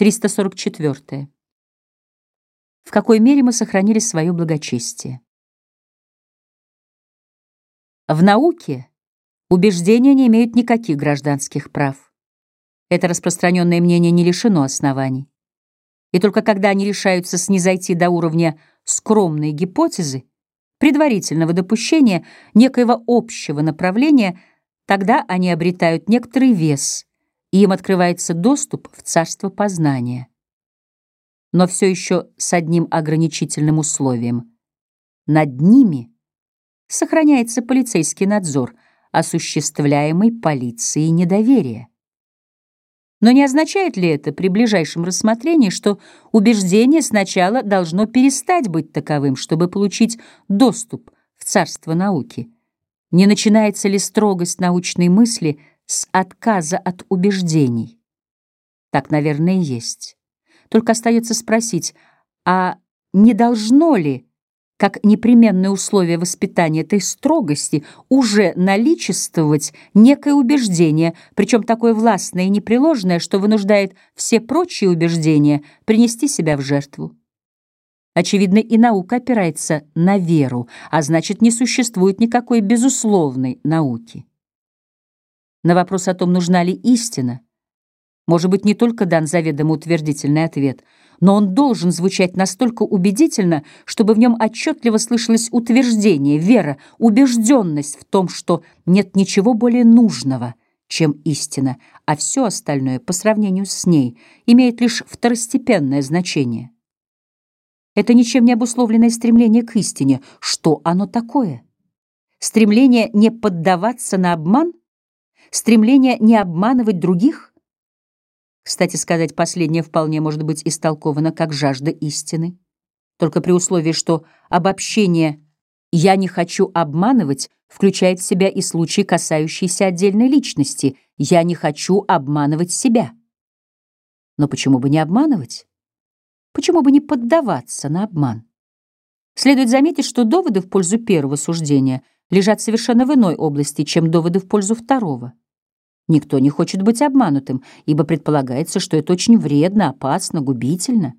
344. В какой мере мы сохранили свое благочестие? В науке убеждения не имеют никаких гражданских прав. Это распространенное мнение не лишено оснований. И только когда они решаются снизойти до уровня скромной гипотезы, предварительного допущения некоего общего направления, тогда они обретают некоторый вес, и им открывается доступ в царство познания. Но все еще с одним ограничительным условием. Над ними сохраняется полицейский надзор, осуществляемый полицией недоверия. Но не означает ли это при ближайшем рассмотрении, что убеждение сначала должно перестать быть таковым, чтобы получить доступ в царство науки? Не начинается ли строгость научной мысли с отказа от убеждений? Так, наверное, и есть. Только остается спросить, а не должно ли как непременное условие воспитания этой строгости, уже наличествовать некое убеждение, причем такое властное и непреложное, что вынуждает все прочие убеждения принести себя в жертву. Очевидно, и наука опирается на веру, а значит, не существует никакой безусловной науки. На вопрос о том, нужна ли истина, может быть, не только дан заведомо утвердительный ответ, но он должен звучать настолько убедительно, чтобы в нем отчетливо слышалось утверждение, вера, убежденность в том, что нет ничего более нужного, чем истина, а все остальное по сравнению с ней имеет лишь второстепенное значение. Это ничем не обусловленное стремление к истине. Что оно такое? Стремление не поддаваться на обман? Стремление не обманывать других? Кстати сказать, последнее вполне может быть истолковано как жажда истины, только при условии, что обобщение «я не хочу обманывать» включает в себя и случаи, касающиеся отдельной личности «я не хочу обманывать себя». Но почему бы не обманывать? Почему бы не поддаваться на обман? Следует заметить, что доводы в пользу первого суждения лежат совершенно в иной области, чем доводы в пользу второго. Никто не хочет быть обманутым, ибо предполагается, что это очень вредно, опасно, губительно.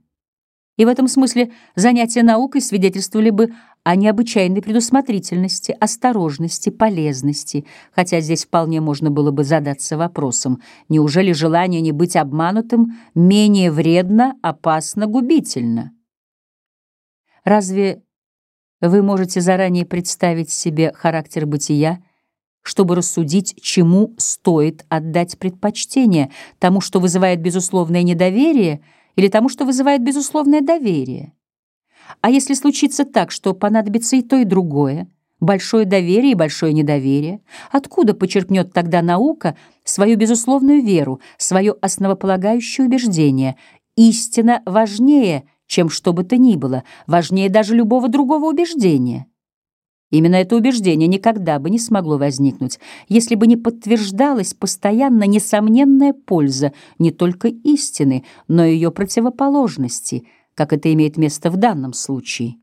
И в этом смысле занятия наукой свидетельствовали бы о необычайной предусмотрительности, осторожности, полезности, хотя здесь вполне можно было бы задаться вопросом, неужели желание не быть обманутым менее вредно, опасно, губительно? Разве вы можете заранее представить себе характер бытия, чтобы рассудить, чему стоит отдать предпочтение, тому, что вызывает безусловное недоверие, или тому, что вызывает безусловное доверие. А если случится так, что понадобится и то, и другое, большое доверие и большое недоверие, откуда почерпнет тогда наука свою безусловную веру, свое основополагающее убеждение? Истина важнее, чем что бы то ни было, важнее даже любого другого убеждения. Именно это убеждение никогда бы не смогло возникнуть, если бы не подтверждалась постоянно несомненная польза не только истины, но и ее противоположности, как это имеет место в данном случае.